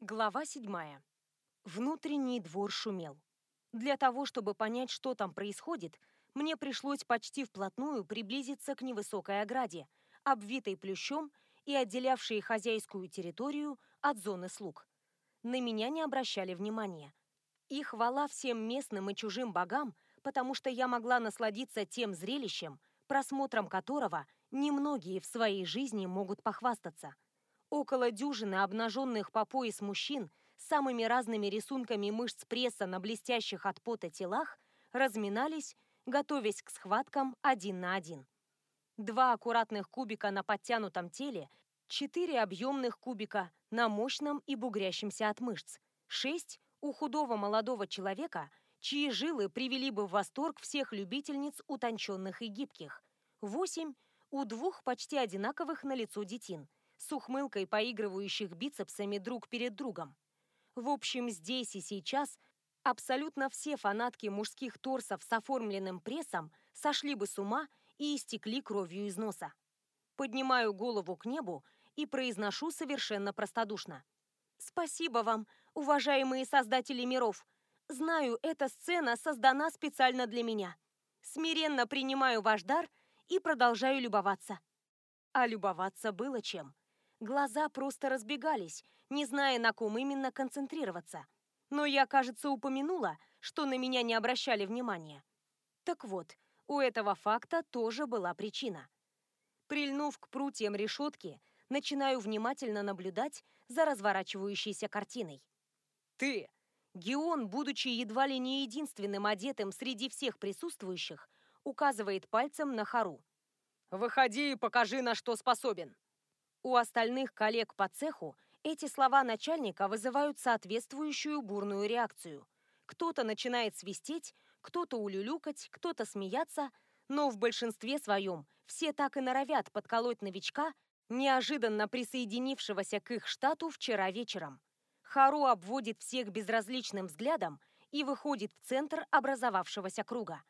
Глава седьмая. Внутренний двор шумел. Для того, чтобы понять, что там происходит, мне пришлось почти вплотную приблизиться к невысокой ограде, обвитой плющом и отделявшей хозяйскую территорию от зоны слуг. На меня не обращали внимания. И хвала всем местным и чужим богам, потому что я могла насладиться тем зрелищем, просмотром которого немногие в своей жизни могут похвастаться – Около дюжины обнаженных по пояс мужчин с самыми разными рисунками мышц пресса на блестящих от пота телах разминались, готовясь к схваткам один на один. Два аккуратных кубика на подтянутом теле, четыре объемных кубика на мощном и бугрящемся от мышц, шесть у худого молодого человека, чьи жилы привели бы в восторг всех любительниц утонченных и гибких, восемь у двух почти одинаковых на лицо детин – с ухмылкой поигрывающих бицепсами друг перед другом. В общем, здесь и сейчас абсолютно все фанатки мужских торсов с оформленным прессом сошли бы с ума и истекли кровью из носа. Поднимаю голову к небу и произношу совершенно простодушно. «Спасибо вам, уважаемые создатели миров. Знаю, эта сцена создана специально для меня. Смиренно принимаю ваш дар и продолжаю любоваться». А любоваться было чем. Глаза просто разбегались, не зная, на ком именно концентрироваться. Но я, кажется, упомянула, что на меня не обращали внимания. Так вот, у этого факта тоже была причина. Прильнув к прутьям решетки, начинаю внимательно наблюдать за разворачивающейся картиной. «Ты!» Геон, будучи едва ли не единственным одетым среди всех присутствующих, указывает пальцем на Хару. «Выходи и покажи, на что способен!» У остальных коллег по цеху эти слова начальника вызывают соответствующую бурную реакцию. Кто-то начинает свистеть, кто-то улюлюкать, кто-то смеяться, но в большинстве своем все так и норовят подколоть новичка, неожиданно присоединившегося к их штату вчера вечером. Хару обводит всех безразличным взглядом и выходит в центр образовавшегося круга.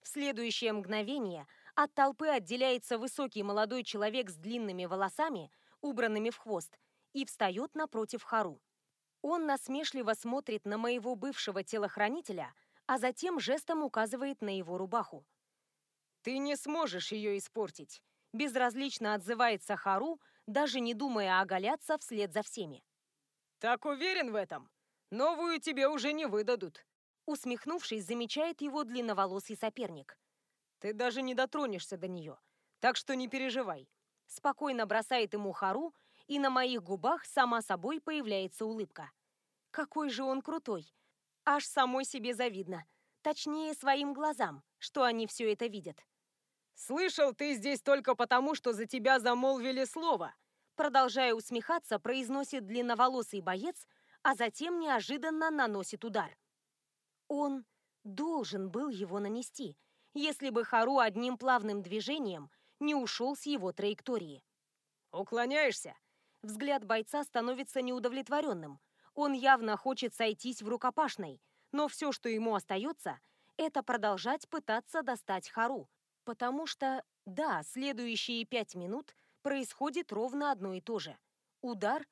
В следующее мгновение от толпы отделяется высокий молодой человек с длинными волосами, убранными в хвост, и встает напротив Хару. Он насмешливо смотрит на моего бывшего телохранителя, а затем жестом указывает на его рубаху. «Ты не сможешь ее испортить», — безразлично отзывается Хару, даже не думая оголяться вслед за всеми. «Так уверен в этом? Новую тебе уже не выдадут», — усмехнувшись, замечает его длинноволосый соперник. Ты даже не дотронешься до нее, так что не переживай. Спокойно бросает ему Хару, и на моих губах сама собой появляется улыбка. Какой же он крутой. Аж самой себе завидно. Точнее, своим глазам, что они все это видят. «Слышал, ты здесь только потому, что за тебя замолвили слово!» Продолжая усмехаться, произносит длинноволосый боец, а затем неожиданно наносит удар. Он должен был его нанести – если бы Хару одним плавным движением не ушел с его траектории. «Уклоняешься?» Взгляд бойца становится неудовлетворенным. Он явно хочет сойтись в рукопашной, но все, что ему остается, это продолжать пытаться достать Хару. Потому что, да, следующие пять минут происходит ровно одно и то же. Удар,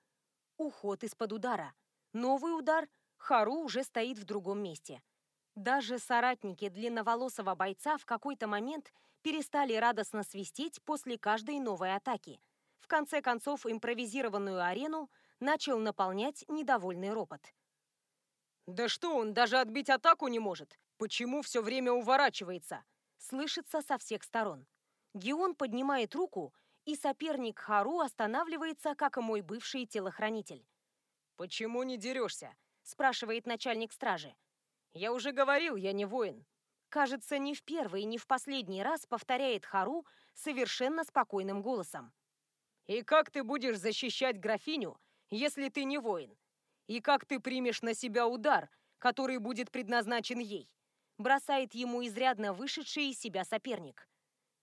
уход из-под удара. Новый удар, Хару уже стоит в другом месте. Даже соратники длинноволосого бойца в какой-то момент перестали радостно свистеть после каждой новой атаки. В конце концов, импровизированную арену начал наполнять недовольный ропот. «Да что, он даже отбить атаку не может! Почему все время уворачивается?» Слышится со всех сторон. Геон поднимает руку, и соперник Хару останавливается, как и мой бывший телохранитель. «Почему не дерешься?» – спрашивает начальник стражи. Я уже говорил, я не воин. Кажется, не в первый и не в последний раз повторяет Хару совершенно спокойным голосом. И как ты будешь защищать графиню, если ты не воин? И как ты примешь на себя удар, который будет предназначен ей? Бросает ему изрядно вышедший из себя соперник.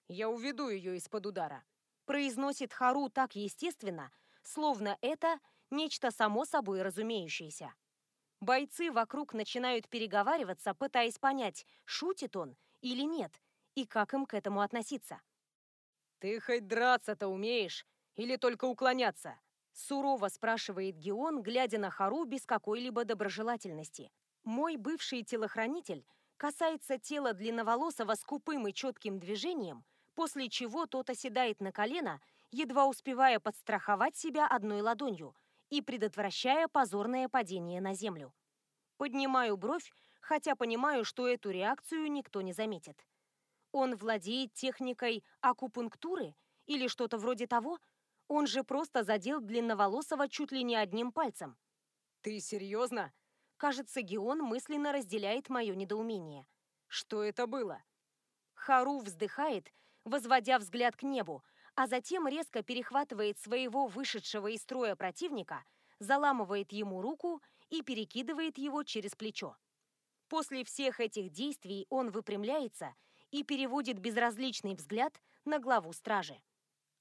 Я уведу ее из-под удара. Произносит Хару так естественно, словно это нечто само собой разумеющееся. Бойцы вокруг начинают переговариваться, пытаясь понять, шутит он или нет, и как им к этому относиться. «Ты хоть драться-то умеешь? Или только уклоняться?» Сурово спрашивает Геон, глядя на Хару без какой-либо доброжелательности. Мой бывший телохранитель касается тела длинноволосого скупым и четким движением, после чего тот оседает на колено, едва успевая подстраховать себя одной ладонью и предотвращая позорное падение на землю. Поднимаю бровь, хотя понимаю, что эту реакцию никто не заметит. Он владеет техникой акупунктуры или что-то вроде того? Он же просто задел длинноволосого чуть ли не одним пальцем. «Ты серьезно?» Кажется, Геон мысленно разделяет мое недоумение. «Что это было?» Хару вздыхает, возводя взгляд к небу, а затем резко перехватывает своего вышедшего из строя противника, заламывает ему руку и перекидывает его через плечо. После всех этих действий он выпрямляется и переводит безразличный взгляд на главу стражи.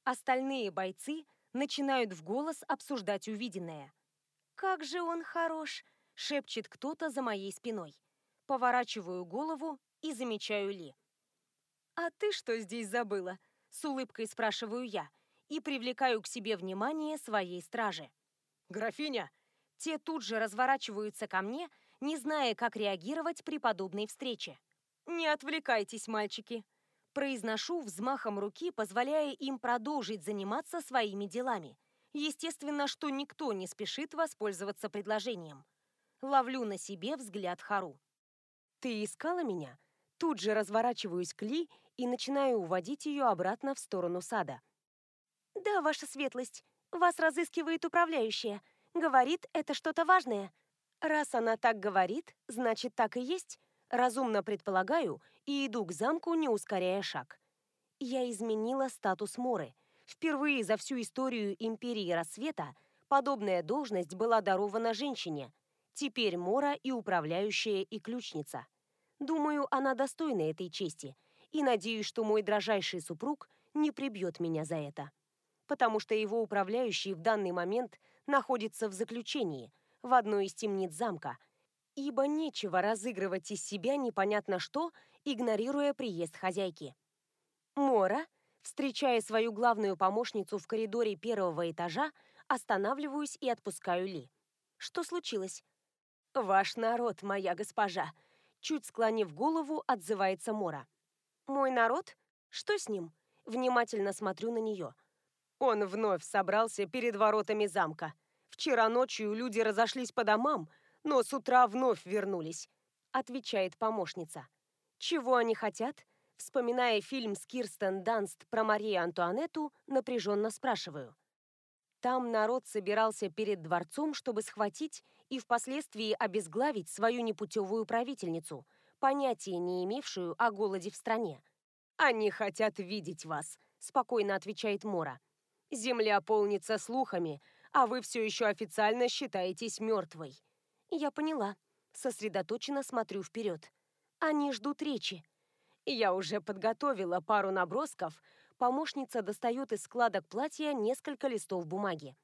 Остальные бойцы начинают в голос обсуждать увиденное. «Как же он хорош!» — шепчет кто-то за моей спиной. Поворачиваю голову и замечаю Ли. «А ты что здесь забыла?» — с улыбкой спрашиваю я и привлекаю к себе внимание своей стражи. «Графиня!» Те тут же разворачиваются ко мне, не зная, как реагировать при подобной встрече. «Не отвлекайтесь, мальчики!» Произношу взмахом руки, позволяя им продолжить заниматься своими делами. Естественно, что никто не спешит воспользоваться предложением. Ловлю на себе взгляд Хару. «Ты искала меня?» Тут же разворачиваюсь к Ли и начинаю уводить ее обратно в сторону сада. «Да, ваша светлость. Вас разыскивает управляющая. Говорит, это что-то важное. Раз она так говорит, значит, так и есть. Разумно предполагаю и иду к замку, не ускоряя шаг. Я изменила статус Моры. Впервые за всю историю Империи Рассвета подобная должность была дарована женщине. Теперь Мора и управляющая, и ключница. Думаю, она достойна этой чести, и надеюсь, что мой дрожайший супруг не прибьет меня за это. Потому что его управляющий в данный момент находится в заключении, в одной из темниц замка – ибо нечего разыгрывать из себя непонятно что, игнорируя приезд хозяйки. Мора, встречая свою главную помощницу в коридоре первого этажа, останавливаюсь и отпускаю Ли. Что случилось? «Ваш народ, моя госпожа!» Чуть склонив голову, отзывается Мора. «Мой народ? Что с ним?» Внимательно смотрю на нее. Он вновь собрался перед воротами замка. Вчера ночью люди разошлись по домам, но с утра вновь вернулись», — отвечает помощница. «Чего они хотят?» Вспоминая фильм с Кирстен Данст про Марию Антуанетту, напряженно спрашиваю. Там народ собирался перед дворцом, чтобы схватить и впоследствии обезглавить свою непутевую правительницу, понятия не имевшую о голоде в стране. «Они хотят видеть вас», — спокойно отвечает Мора. «Земля полнится слухами, а вы все еще официально считаетесь мертвой. Я поняла. Сосредоточенно смотрю вперед. Они ждут речи. Я уже подготовила пару набросков. Помощница достает из складок платья несколько листов бумаги.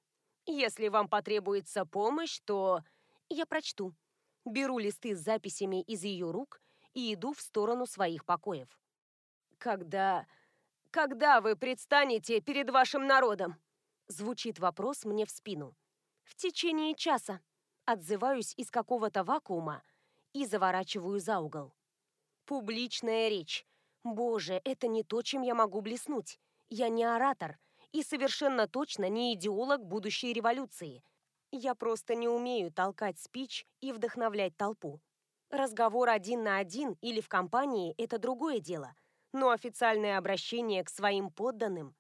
Если вам потребуется помощь, то... Я прочту. Беру листы с записями из ее рук и иду в сторону своих покоев. Когда... Когда вы предстанете перед вашим народом? Звучит вопрос мне в спину. В течение часа. Отзываюсь из какого-то вакуума и заворачиваю за угол. Публичная речь. Боже, это не то, чем я могу блеснуть. Я не оратор и совершенно точно не идеолог будущей революции. Я просто не умею толкать спич и вдохновлять толпу. Разговор один на один или в компании – это другое дело. Но официальное обращение к своим подданным...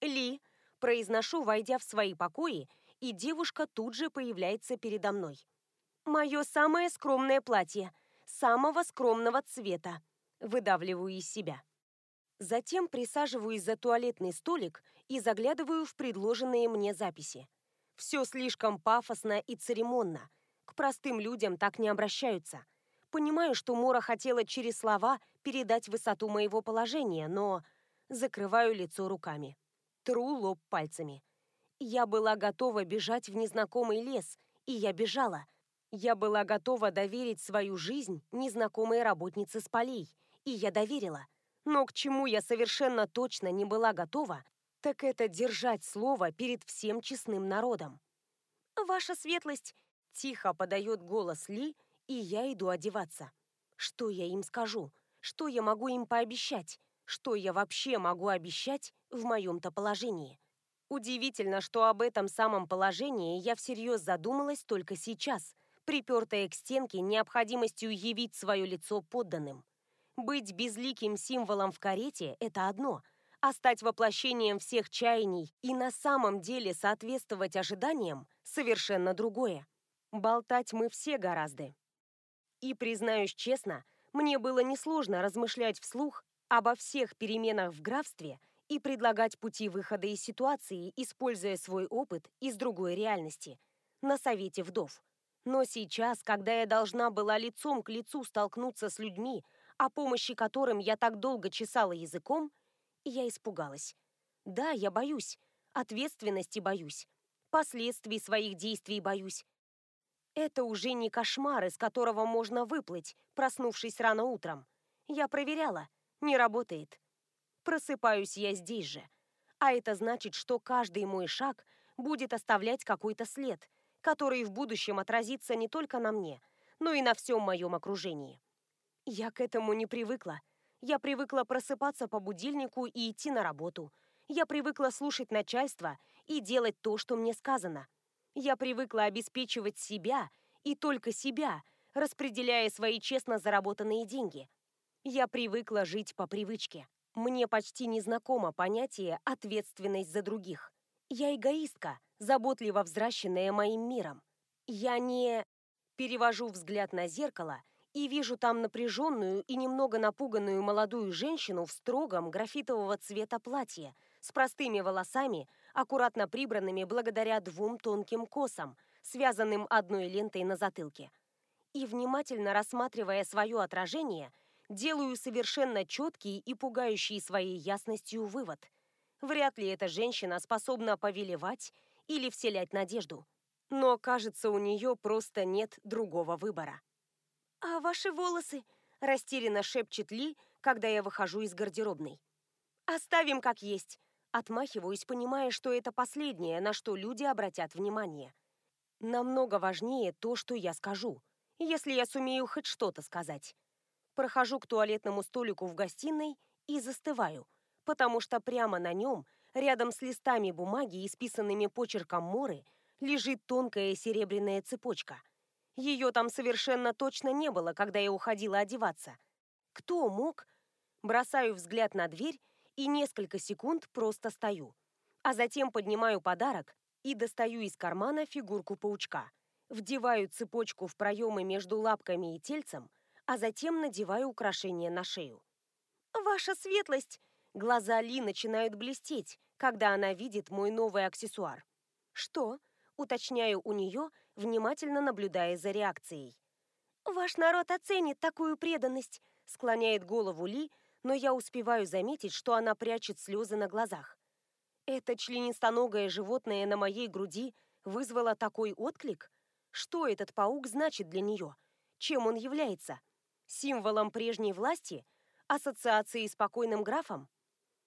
Ли, произношу, войдя в свои покои и девушка тут же появляется передо мной. «Мое самое скромное платье, самого скромного цвета», выдавливаю из себя. Затем присаживаюсь за туалетный столик и заглядываю в предложенные мне записи. Все слишком пафосно и церемонно. К простым людям так не обращаются. Понимаю, что Мора хотела через слова передать высоту моего положения, но закрываю лицо руками. Тру лоб пальцами. Я была готова бежать в незнакомый лес, и я бежала. Я была готова доверить свою жизнь незнакомой работнице с полей, и я доверила. Но к чему я совершенно точно не была готова, так это держать слово перед всем честным народом. «Ваша светлость!» – тихо подает голос Ли, и я иду одеваться. Что я им скажу? Что я могу им пообещать? Что я вообще могу обещать в моем-то положении? Удивительно, что об этом самом положении я всерьез задумалась только сейчас, припертая к стенке необходимостью явить свое лицо подданным. Быть безликим символом в карете – это одно, а стать воплощением всех чаяний и на самом деле соответствовать ожиданиям – совершенно другое. Болтать мы все гораздо. И, признаюсь честно, мне было несложно размышлять вслух обо всех переменах в графстве и предлагать пути выхода из ситуации, используя свой опыт из другой реальности, на совете вдов. Но сейчас, когда я должна была лицом к лицу столкнуться с людьми, о помощи которым я так долго чесала языком, я испугалась. Да, я боюсь. Ответственности боюсь. Последствий своих действий боюсь. Это уже не кошмар, из которого можно выплыть, проснувшись рано утром. Я проверяла. Не работает. Просыпаюсь я здесь же. А это значит, что каждый мой шаг будет оставлять какой-то след, который в будущем отразится не только на мне, но и на всем моем окружении. Я к этому не привыкла. Я привыкла просыпаться по будильнику и идти на работу. Я привыкла слушать начальство и делать то, что мне сказано. Я привыкла обеспечивать себя и только себя, распределяя свои честно заработанные деньги. Я привыкла жить по привычке. Мне почти незнакомо понятие «ответственность за других». Я эгоистка, заботливо взращенная моим миром. Я не... Перевожу взгляд на зеркало – и вижу там напряженную и немного напуганную молодую женщину в строгом графитового цвета платье с простыми волосами, аккуратно прибранными благодаря двум тонким косам, связанным одной лентой на затылке. И внимательно рассматривая свое отражение, делаю совершенно четкий и пугающий своей ясностью вывод. Вряд ли эта женщина способна повелевать или вселять надежду. Но, кажется, у нее просто нет другого выбора. «А ваши волосы?» – растерянно шепчет Ли, когда я выхожу из гардеробной. «Оставим как есть», – отмахиваюсь, понимая, что это последнее, на что люди обратят внимание. Намного важнее то, что я скажу, если я сумею хоть что-то сказать. Прохожу к туалетному столику в гостиной и застываю, потому что прямо на нем, рядом с листами бумаги, исписанными почерком Моры, лежит тонкая серебряная цепочка – ее там совершенно точно не было, когда я уходила одеваться. Кто мог? Бросаю взгляд на дверь и несколько секунд просто стою. А затем поднимаю подарок и достаю из кармана фигурку паучка. Вдеваю цепочку в проемы между лапками и тельцем, а затем надеваю украшение на шею. «Ваша светлость!» Глаза Ли начинают блестеть, когда она видит мой новый аксессуар. «Что?» Уточняю у нее, внимательно наблюдая за реакцией. «Ваш народ оценит такую преданность», — склоняет голову Ли, но я успеваю заметить, что она прячет слезы на глазах. Это членистоногое животное на моей груди вызвало такой отклик? Что этот паук значит для нее? Чем он является? Символом прежней власти? Ассоциацией с покойным графом?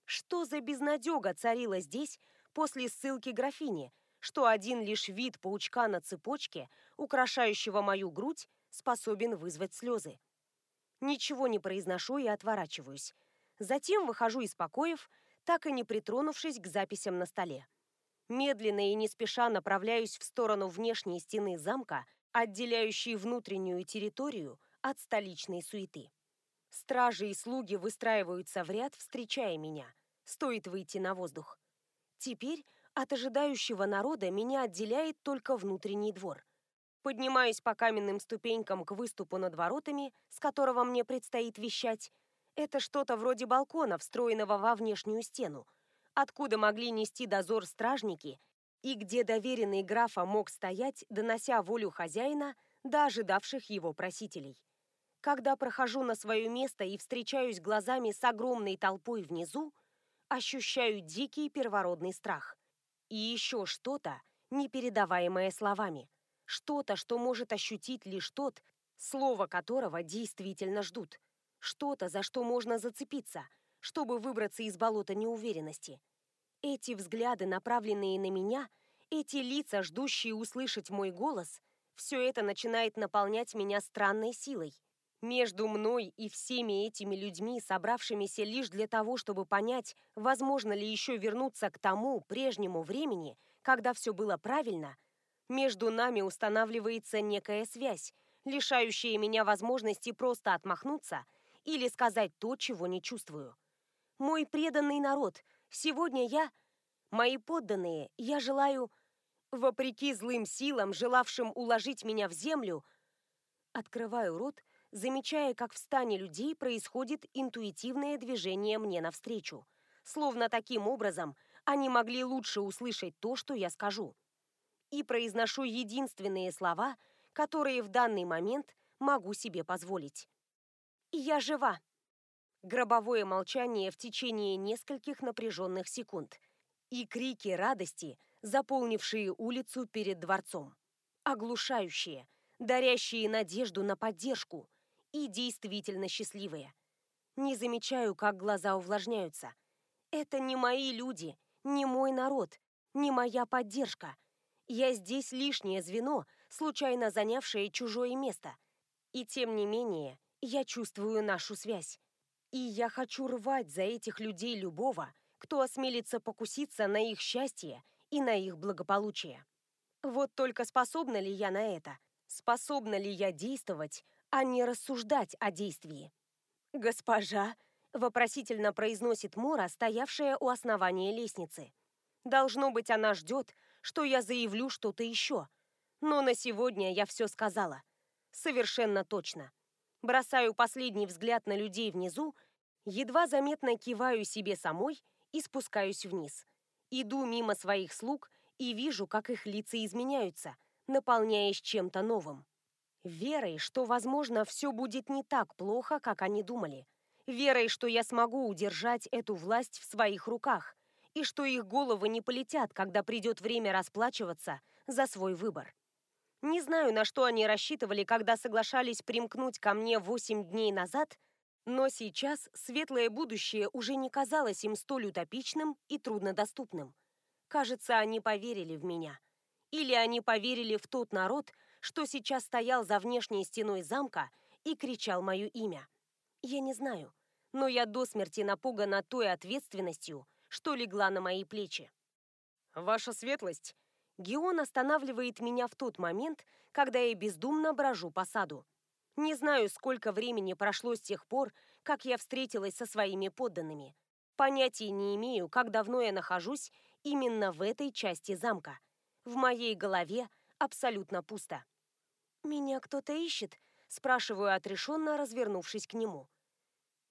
Что за безнадега царила здесь после ссылки графини, что один лишь вид паучка на цепочке, украшающего мою грудь, способен вызвать слезы. Ничего не произношу и отворачиваюсь. Затем выхожу из покоев, так и не притронувшись к записям на столе. Медленно и не спеша направляюсь в сторону внешней стены замка, отделяющей внутреннюю территорию от столичной суеты. Стражи и слуги выстраиваются в ряд, встречая меня. Стоит выйти на воздух. Теперь от ожидающего народа меня отделяет только внутренний двор. Поднимаюсь по каменным ступенькам к выступу над воротами, с которого мне предстоит вещать. Это что-то вроде балкона, встроенного во внешнюю стену, откуда могли нести дозор стражники и где доверенный графа мог стоять, донося волю хозяина до ожидавших его просителей. Когда прохожу на свое место и встречаюсь глазами с огромной толпой внизу, ощущаю дикий первородный страх. И еще что-то, непередаваемое словами. Что-то, что может ощутить лишь тот, слово которого действительно ждут. Что-то, за что можно зацепиться, чтобы выбраться из болота неуверенности. Эти взгляды, направленные на меня, эти лица, ждущие услышать мой голос, все это начинает наполнять меня странной силой. Между мной и всеми этими людьми, собравшимися лишь для того, чтобы понять, возможно ли еще вернуться к тому прежнему времени, когда все было правильно, между нами устанавливается некая связь, лишающая меня возможности просто отмахнуться или сказать то, чего не чувствую. Мой преданный народ, сегодня я... Мои подданные, я желаю... Вопреки злым силам, желавшим уложить меня в землю, открываю рот, замечая, как в стане людей происходит интуитивное движение мне навстречу. Словно таким образом они могли лучше услышать то, что я скажу. И произношу единственные слова, которые в данный момент могу себе позволить. «Я жива!» Гробовое молчание в течение нескольких напряженных секунд. И крики радости, заполнившие улицу перед дворцом. Оглушающие, дарящие надежду на поддержку – и действительно счастливые. Не замечаю, как глаза увлажняются. Это не мои люди, не мой народ, не моя поддержка. Я здесь лишнее звено, случайно занявшее чужое место. И тем не менее, я чувствую нашу связь. И я хочу рвать за этих людей любого, кто осмелится покуситься на их счастье и на их благополучие. Вот только способна ли я на это? Способна ли я действовать, а не рассуждать о действии. «Госпожа», — вопросительно произносит Мора, стоявшая у основания лестницы. «Должно быть, она ждет, что я заявлю что-то еще. Но на сегодня я все сказала. Совершенно точно. Бросаю последний взгляд на людей внизу, едва заметно киваю себе самой и спускаюсь вниз. Иду мимо своих слуг и вижу, как их лица изменяются, наполняясь чем-то новым. Верой, что, возможно, все будет не так плохо, как они думали. Верой, что я смогу удержать эту власть в своих руках, и что их головы не полетят, когда придет время расплачиваться за свой выбор. Не знаю, на что они рассчитывали, когда соглашались примкнуть ко мне восемь дней назад, но сейчас светлое будущее уже не казалось им столь утопичным и труднодоступным. Кажется, они поверили в меня. Или они поверили в тот народ, что сейчас стоял за внешней стеной замка и кричал мое имя. Я не знаю, но я до смерти напугана той ответственностью, что легла на мои плечи. «Ваша светлость!» Геон останавливает меня в тот момент, когда я бездумно брожу по саду. Не знаю, сколько времени прошло с тех пор, как я встретилась со своими подданными. Понятия не имею, как давно я нахожусь именно в этой части замка. В моей голове абсолютно пусто. «Меня кто-то ищет?» – спрашиваю отрешенно, развернувшись к нему.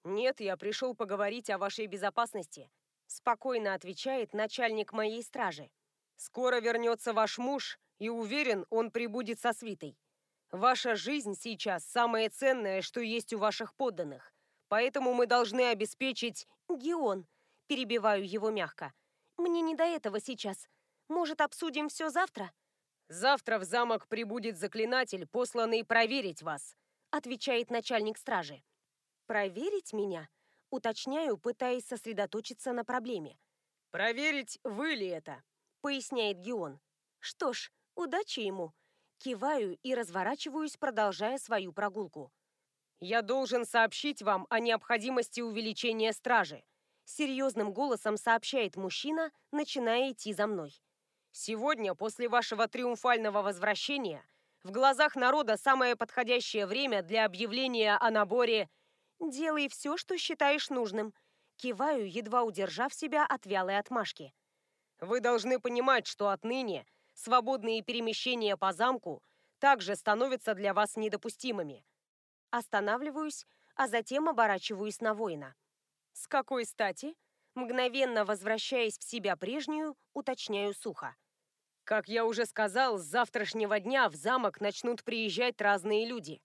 «Нет, я пришел поговорить о вашей безопасности», – спокойно отвечает начальник моей стражи. «Скоро вернется ваш муж, и уверен, он прибудет со свитой. Ваша жизнь сейчас самое ценное, что есть у ваших подданных, поэтому мы должны обеспечить...» «Геон», – перебиваю его мягко. «Мне не до этого сейчас. Может, обсудим все завтра?» «Завтра в замок прибудет заклинатель, посланный проверить вас», отвечает начальник стражи. «Проверить меня?» Уточняю, пытаясь сосредоточиться на проблеме. «Проверить, вы ли это?» поясняет Геон. «Что ж, удачи ему!» Киваю и разворачиваюсь, продолжая свою прогулку. «Я должен сообщить вам о необходимости увеличения стражи», серьезным голосом сообщает мужчина, начиная идти за мной. Сегодня, после вашего триумфального возвращения, в глазах народа самое подходящее время для объявления о наборе «Делай все, что считаешь нужным», киваю, едва удержав себя от вялой отмашки. Вы должны понимать, что отныне свободные перемещения по замку также становятся для вас недопустимыми. Останавливаюсь, а затем оборачиваюсь на воина. С какой стати? Мгновенно возвращаясь в себя прежнюю, уточняю сухо. Как я уже сказал, с завтрашнего дня в замок начнут приезжать разные люди.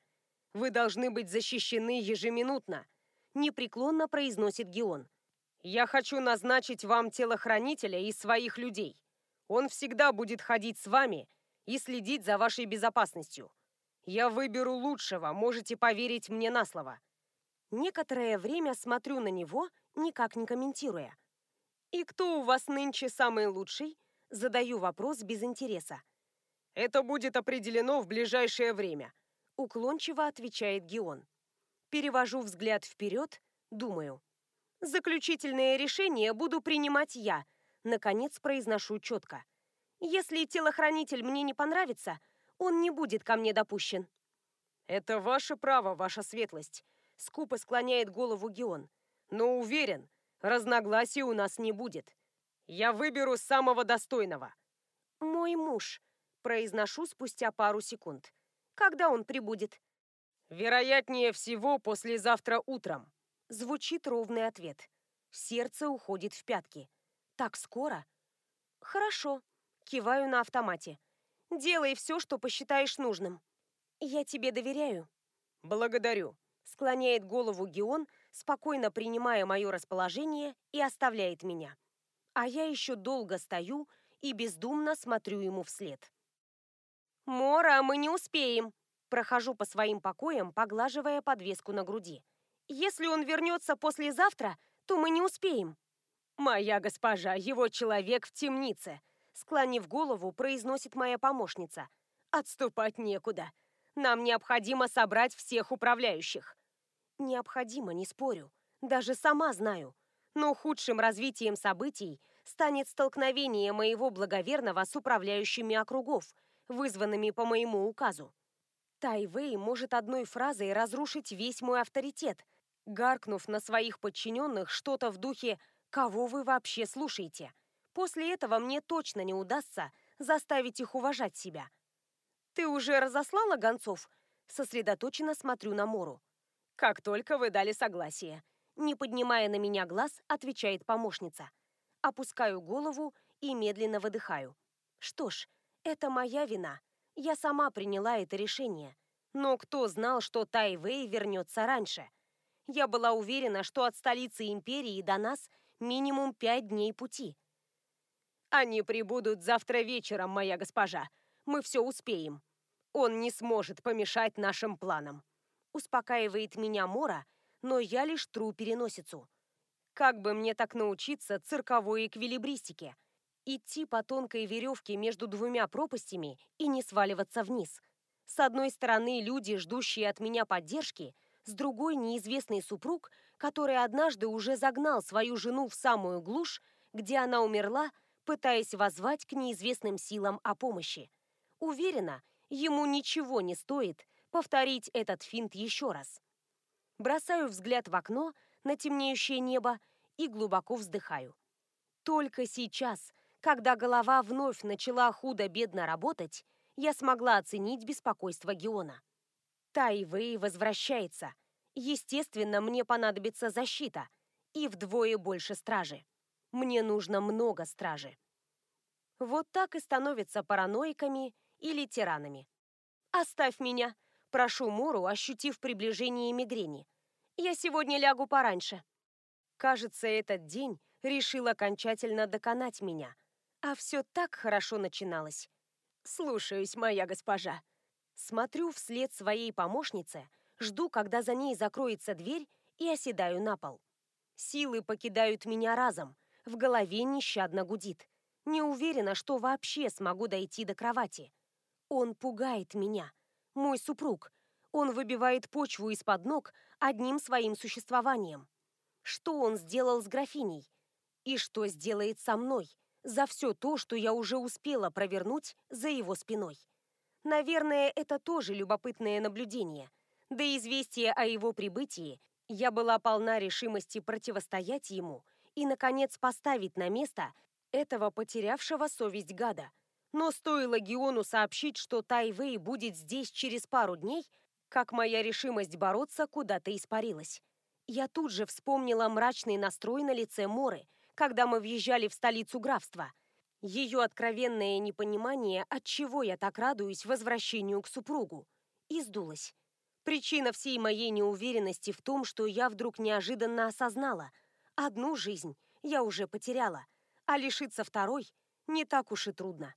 Вы должны быть защищены ежеминутно, непреклонно произносит Геон. Я хочу назначить вам телохранителя из своих людей. Он всегда будет ходить с вами и следить за вашей безопасностью. Я выберу лучшего, можете поверить мне на слово. Некоторое время смотрю на него, никак не комментируя. «И кто у вас нынче самый лучший?» Задаю вопрос без интереса. «Это будет определено в ближайшее время», — уклончиво отвечает Геон. Перевожу взгляд вперед, думаю. «Заключительное решение буду принимать я», — наконец произношу четко. «Если телохранитель мне не понравится, он не будет ко мне допущен». «Это ваше право, ваша светлость», — скупо склоняет голову Геон. «Но уверен, разногласий у нас не будет. Я выберу самого достойного». «Мой муж», — произношу спустя пару секунд. «Когда он прибудет?» «Вероятнее всего, послезавтра утром», — звучит ровный ответ. Сердце уходит в пятки. «Так скоро?» «Хорошо», — киваю на автомате. «Делай все, что посчитаешь нужным. Я тебе доверяю». «Благодарю», — склоняет голову Геон, спокойно принимая мое расположение и оставляет меня. А я еще долго стою и бездумно смотрю ему вслед. «Мора, мы не успеем!» Прохожу по своим покоям, поглаживая подвеску на груди. «Если он вернется послезавтра, то мы не успеем». «Моя госпожа, его человек в темнице», склонив голову, произносит моя помощница. «Отступать некуда. Нам необходимо собрать всех управляющих». «Необходимо, не спорю. Даже сама знаю. Но худшим развитием событий станет столкновение моего благоверного с управляющими округов, вызванными по моему указу. Тайвей может одной фразой разрушить весь мой авторитет, гаркнув на своих подчиненных что-то в духе «Кого вы вообще слушаете?». После этого мне точно не удастся заставить их уважать себя. «Ты уже разослала гонцов?» Сосредоточенно смотрю на Мору. «Как только вы дали согласие», не поднимая на меня глаз, отвечает помощница. Опускаю голову и медленно выдыхаю. Что ж, это моя вина. Я сама приняла это решение. Но кто знал, что Тайвей вернется раньше? Я была уверена, что от столицы империи до нас минимум пять дней пути. Они прибудут завтра вечером, моя госпожа. Мы все успеем. Он не сможет помешать нашим планам. Успокаивает меня Мора, но я лишь тру переносицу. Как бы мне так научиться цирковой эквилибристике? Идти по тонкой веревке между двумя пропастями и не сваливаться вниз. С одной стороны люди, ждущие от меня поддержки, с другой неизвестный супруг, который однажды уже загнал свою жену в самую глушь, где она умерла, пытаясь воззвать к неизвестным силам о помощи. Уверена, ему ничего не стоит повторить этот финт еще раз. Бросаю взгляд в окно на темнеющее небо и глубоко вздыхаю. Только сейчас – когда голова вновь начала худо-бедно работать, я смогла оценить беспокойство Геона. Тайвей возвращается. Естественно, мне понадобится защита. И вдвое больше стражи. Мне нужно много стражи. Вот так и становятся параноиками или тиранами. «Оставь меня!» – прошу Мору, ощутив приближение мигрени. «Я сегодня лягу пораньше». Кажется, этот день решил окончательно доконать меня – а все так хорошо начиналось. «Слушаюсь, моя госпожа». Смотрю вслед своей помощнице, жду, когда за ней закроется дверь, и оседаю на пол. Силы покидают меня разом, в голове нещадно гудит. Не уверена, что вообще смогу дойти до кровати. Он пугает меня. Мой супруг. Он выбивает почву из-под ног одним своим существованием. Что он сделал с графиней? И что сделает со мной? За все то, что я уже успела провернуть за его спиной. Наверное, это тоже любопытное наблюдение. До известия о его прибытии я была полна решимости противостоять ему и, наконец, поставить на место этого потерявшего совесть гада. Но стоило Геону сообщить, что Тайвей будет здесь через пару дней, как моя решимость бороться куда-то испарилась. Я тут же вспомнила мрачный настрой на лице Моры, когда мы въезжали в столицу графства. Ее откровенное непонимание, от чего я так радуюсь возвращению к супругу, и сдулась. Причина всей моей неуверенности в том, что я вдруг неожиданно осознала. Одну жизнь я уже потеряла, а лишиться второй не так уж и трудно.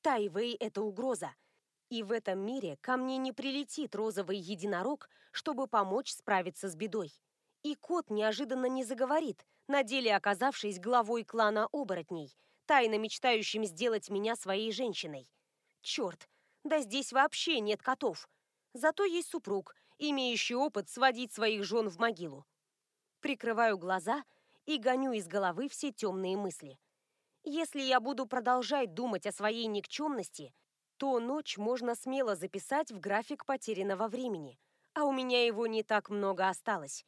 Тайвей — это угроза. И в этом мире ко мне не прилетит розовый единорог, чтобы помочь справиться с бедой. И кот неожиданно не заговорит, на деле оказавшись главой клана оборотней, тайно мечтающим сделать меня своей женщиной. Черт, да здесь вообще нет котов. Зато есть супруг, имеющий опыт сводить своих жен в могилу. Прикрываю глаза и гоню из головы все темные мысли. Если я буду продолжать думать о своей никчемности, то ночь можно смело записать в график потерянного времени, а у меня его не так много осталось.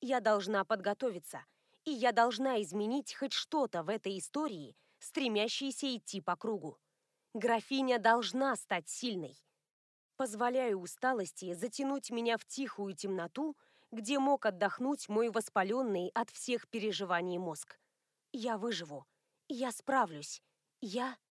Я должна подготовиться, и я должна изменить хоть что-то в этой истории, стремящейся идти по кругу. Графиня должна стать сильной. Позволяю усталости затянуть меня в тихую темноту, где мог отдохнуть мой воспаленный от всех переживаний мозг. Я выживу. Я справлюсь. Я